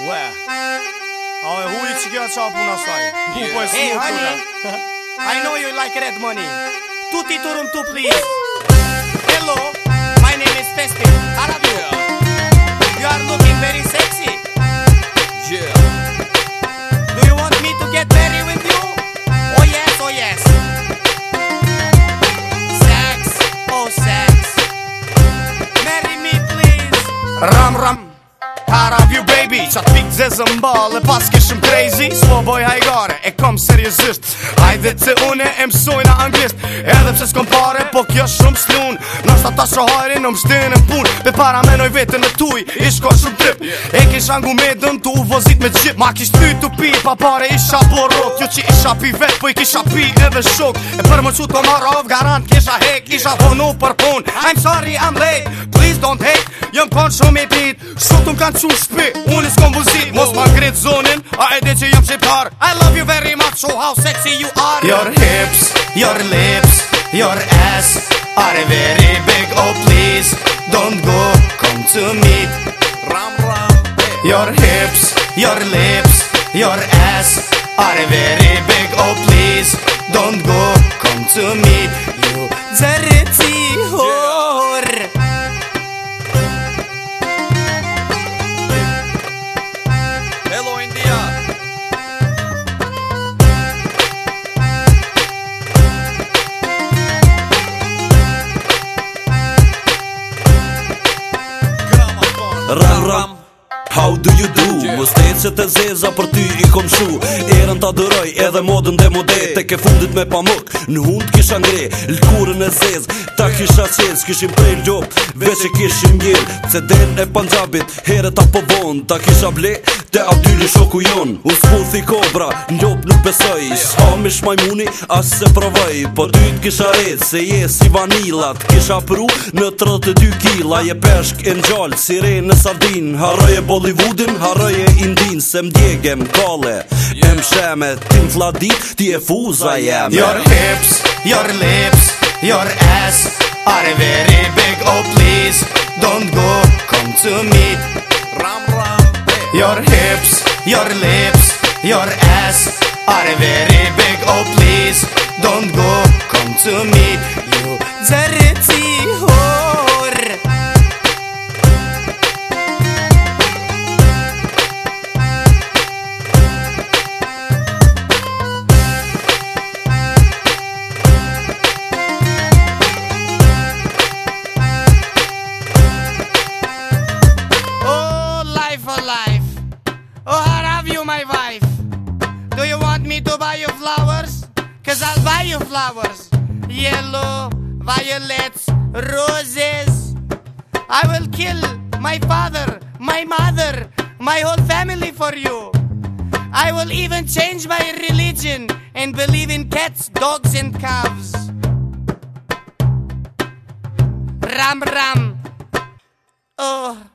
왜? 아, 우리 지겨워 보너스라이. 부부의 Hey, honey. I know you like red money. Tutti turum tu please. Hello, my name is Festive. Yeah. You are looking very sexy. Yeah. Do you want me to get married with you? Oh yes, oh yes. Sex, oh sex. Marry me please. Ram ram. Out of you baby Qa t'pik zezën zë mbal E pas kishëm crazy Slow boy hajgare E kom seriosisht, Hajde të une E mësojnë a anglist Edhe pëse s'kom pare Po kjo shumë slun Nështë ata shro hajri Në mështinë në pun Pe para me vetën e tuj Ishko shumë trip E kishë angu me dëm Tu vozit me gjip Ma kishë ty tupi, pi Pa pare isha borot Kjo që isha pi vet Po i kisha pi edhe shok E për më qutë t'o marov Garant kisha hek Isha vonu për pun I'm sorry I'm late don't hate Jëm kanë shumë i pit Shumë t'm kanë që shpi Unë s'kom vëzi Mos ma grit zonin A e di që jëm shqiptar I love you very much Show oh, how sexy you are Your hips Your lips Your ass Are very big Oh please Don't go Come to me Ram ram Your hips Your lips Your ass Are very big Oh please Don't go Come to me Ram ram How do you do yeah. Më që të zeza për ty i kom shu Erën të dëroj edhe modën dhe modet Të ke fundit me pamuk Në hund kisha ngre Lkurën e zez Ta kisha qenë S'kishim prej ljop veç e kishim njër Cedet e panjabit Heret apo vond Ta kisha ble Te abdyli shoku jon U thi kobra Njop nuk besoj Shka me As se provoj Po ty t'kisha red Se je si vanila T'kisha pru Në 32 kila Je peshk e njall Sire në sardin e Bollywoodin e indin Se m'djegem kale Em sheme Ti m'fladi Ti e fuza jeme Your hips Your lips Your ass Are very big Oh please Don't go Come to me Ramro Your hips, your lips, your ass Are very big, oh please Don't go, come to me my wife. Do you want me to buy you flowers? Cause I'll buy you flowers. Yellow, violets, roses. I will kill my father, my mother, my whole family for you. I will even change my religion and believe in cats, dogs, and calves. Ram Ram. Oh.